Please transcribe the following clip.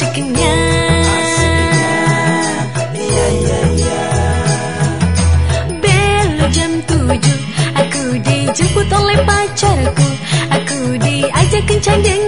asiknya asiknya iya iya iya bel jam tujuh aku dijemput oleh pacarku. Aku diajak kencan dengan